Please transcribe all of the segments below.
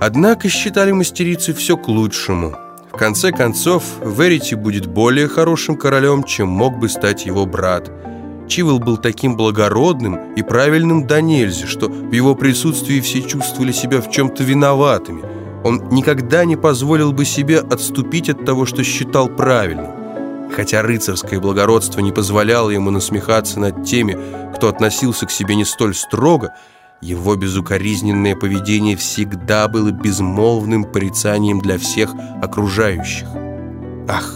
Однако считали мастерицы все к лучшему. В конце концов, Верити будет более хорошим королем, чем мог бы стать его брат. Чивел был таким благородным и правильным до нельзя, что в его присутствии все чувствовали себя в чем-то виноватыми. Он никогда не позволил бы себе отступить от того, что считал правильным. Хотя рыцарское благородство не позволяло ему насмехаться над теми, кто относился к себе не столь строго, его безукоризненное поведение всегда было безмолвным порицанием для всех окружающих. Ах,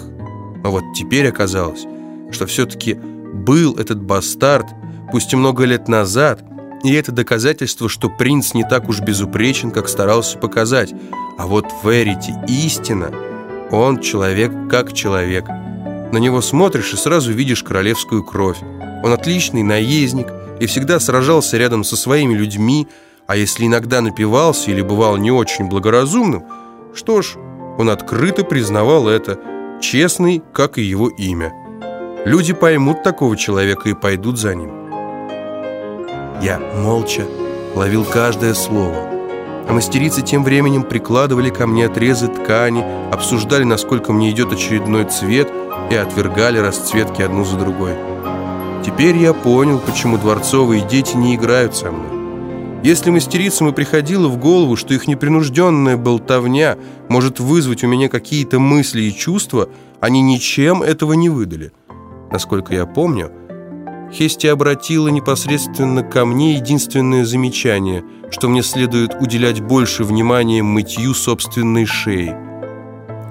а вот теперь оказалось, что все-таки был этот бастард, пусть и много лет назад, и это доказательство, что принц не так уж безупречен, как старался показать. А вот Верити истина, он человек как человек. На него смотришь и сразу видишь королевскую кровь. Он отличный наездник и всегда сражался рядом со своими людьми, а если иногда напивался или бывал не очень благоразумным, что ж, он открыто признавал это, честный, как и его имя. Люди поймут такого человека и пойдут за ним. Я молча ловил каждое слово. А мастерицы тем временем прикладывали ко мне отрезы ткани, обсуждали, насколько мне идет очередной цвет, и отвергали расцветки одну за другой. Теперь я понял, почему дворцовые дети не играют со мной. Если мастерицам и приходило в голову, что их непринужденная болтовня может вызвать у меня какие-то мысли и чувства, они ничем этого не выдали – Насколько я помню, Хести обратила непосредственно ко мне единственное замечание, что мне следует уделять больше внимания мытью собственной шеи.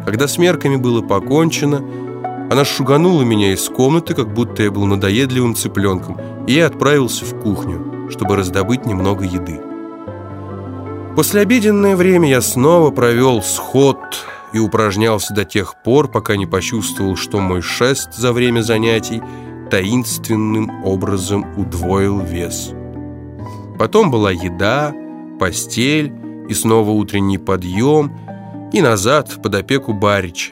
Когда с мерками было покончено, она шуганула меня из комнаты, как будто я был надоедливым цыпленком, и я отправился в кухню, чтобы раздобыть немного еды. Послеобеденное время я снова провел сход и упражнялся до тех пор, пока не почувствовал, что мой шест за время занятий таинственным образом удвоил вес. Потом была еда, постель и снова утренний подъем, и назад под опеку Барича.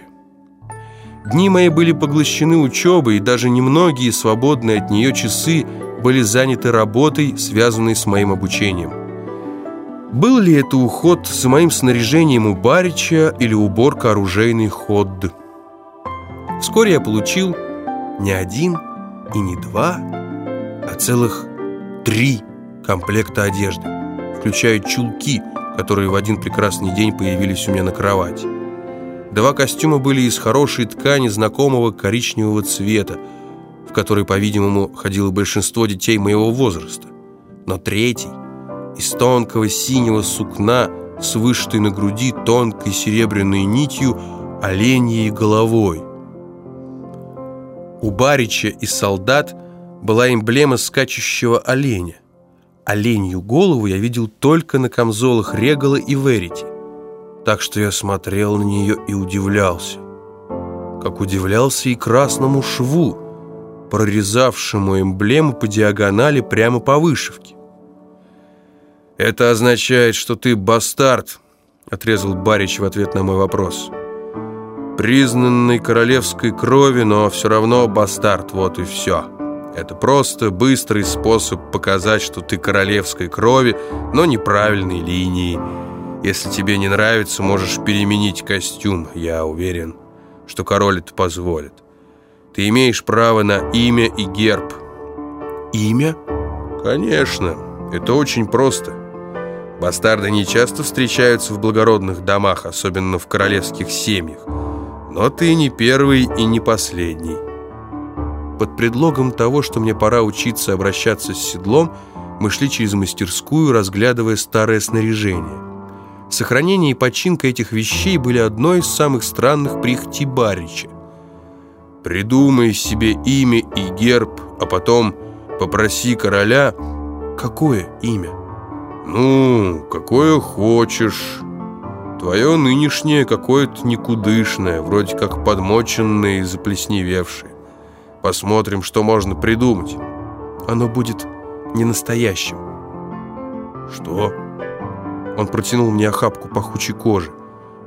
Дни мои были поглощены учебой, и даже немногие свободные от нее часы были заняты работой, связанной с моим обучением. Был ли это уход за моим снаряжением у Барича или уборка оружейный ход? Вскоре я получил не один и не два, а целых три комплекта одежды, включая чулки, которые в один прекрасный день появились у меня на кровати. Два костюма были из хорошей ткани знакомого коричневого цвета, в который, по-видимому, ходило большинство детей моего возраста. Но третий из тонкого синего сукна с вышитой на груди тонкой серебряной нитью оленьей головой. У Барича и солдат была эмблема скачущего оленя. Оленью голову я видел только на камзолах Регала и Верити, так что я смотрел на нее и удивлялся. Как удивлялся и красному шву, прорезавшему эмблему по диагонали прямо по вышивке. «Это означает, что ты бастард», — отрезал Барич в ответ на мой вопрос. «Признанный королевской крови, но все равно бастард, вот и все. Это просто быстрый способ показать, что ты королевской крови, но неправильной линии. Если тебе не нравится, можешь переменить костюм, я уверен, что король это позволит. Ты имеешь право на имя и герб». «Имя?» «Конечно, это очень просто». Бастарды не часто встречаются в благородных домах, особенно в королевских семьях. Но ты не первый и не последний. Под предлогом того, что мне пора учиться обращаться с седлом, мы шли через мастерскую, разглядывая старое снаряжение. Сохранение и починка этих вещей были одной из самых странных прихотей Барича. «Придумай себе имя и герб, а потом попроси короля...» «Какое имя?» «Ну, какое хочешь. Твое нынешнее какое-то никудышное, вроде как подмоченное и заплесневевшее. Посмотрим, что можно придумать. Оно будет не настоящим». «Что?» Он протянул мне охапку пахучей кожи.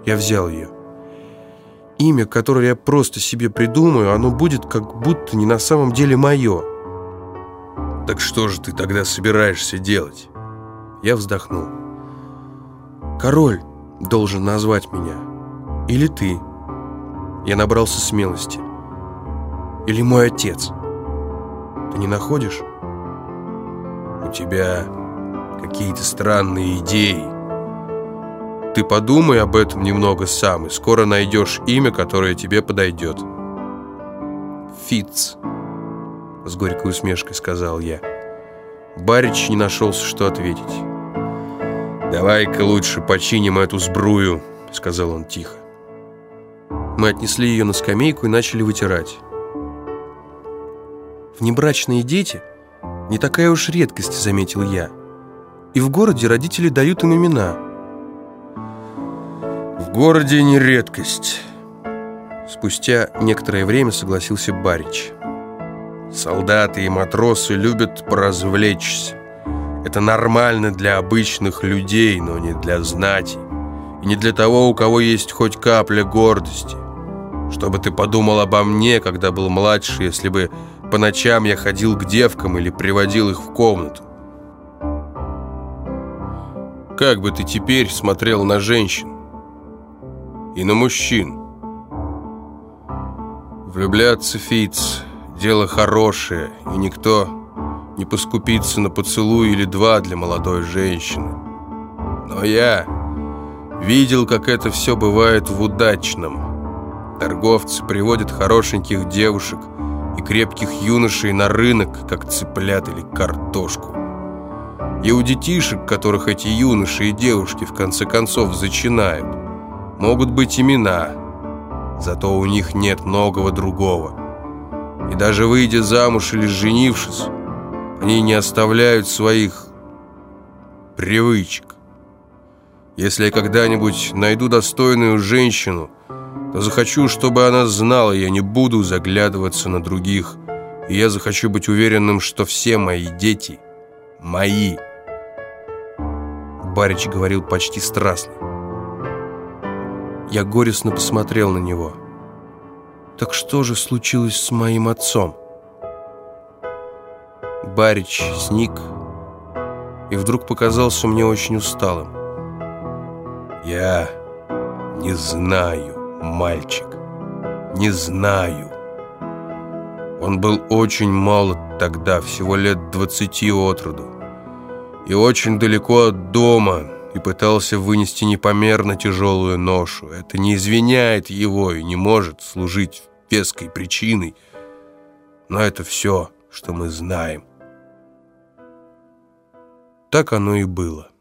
Я взял ее. Имя, которое я просто себе придумаю, оно будет как будто не на самом деле мое. «Так что же ты тогда собираешься делать?» Я вздохнул. Король должен назвать меня. Или ты. Я набрался смелости. Или мой отец. Ты не находишь? У тебя какие-то странные идеи. Ты подумай об этом немного сам, и скоро найдешь имя, которое тебе подойдет. Фитц, с горькой усмешкой сказал я. Барич не нашелся, что ответить. «Давай-ка лучше починим эту сбрую», — сказал он тихо. Мы отнесли ее на скамейку и начали вытирать. Внебрачные дети не такая уж редкость, заметил я. И в городе родители дают им имена. В городе не редкость. Спустя некоторое время согласился Барич. Солдаты и матросы любят поразвлечься. Это нормально для обычных людей, но не для знати. И не для того, у кого есть хоть капля гордости. Чтобы ты подумал обо мне, когда был младше, если бы по ночам я ходил к девкам или приводил их в комнату. Как бы ты теперь смотрел на женщин и на мужчин? Влюбляться, Фиц, дело хорошее, и никто не поскупится на поцелуй или два для молодой женщины. Но я видел, как это все бывает в удачном. Торговцы приводят хорошеньких девушек и крепких юношей на рынок, как цыплят или картошку. И у детишек, которых эти юноши и девушки в конце концов зачинают, могут быть имена, зато у них нет многого другого. И даже выйдя замуж или женившись, они не оставляют своих привычек. Если я когда-нибудь найду достойную женщину, то захочу, чтобы она знала, я не буду заглядываться на других, и я захочу быть уверенным, что все мои дети мои. Барич говорил почти страстно. Я горестно посмотрел на него. Так что же случилось с моим отцом? Барич сник и вдруг показался мне очень усталым. «Я не знаю, мальчик, не знаю». Он был очень молод тогда, всего лет двадцати от роду, и очень далеко от дома, и пытался вынести непомерно тяжелую ношу. Это не извиняет его и не может служить веской причиной, но это все, что мы знаем. Так оно и было.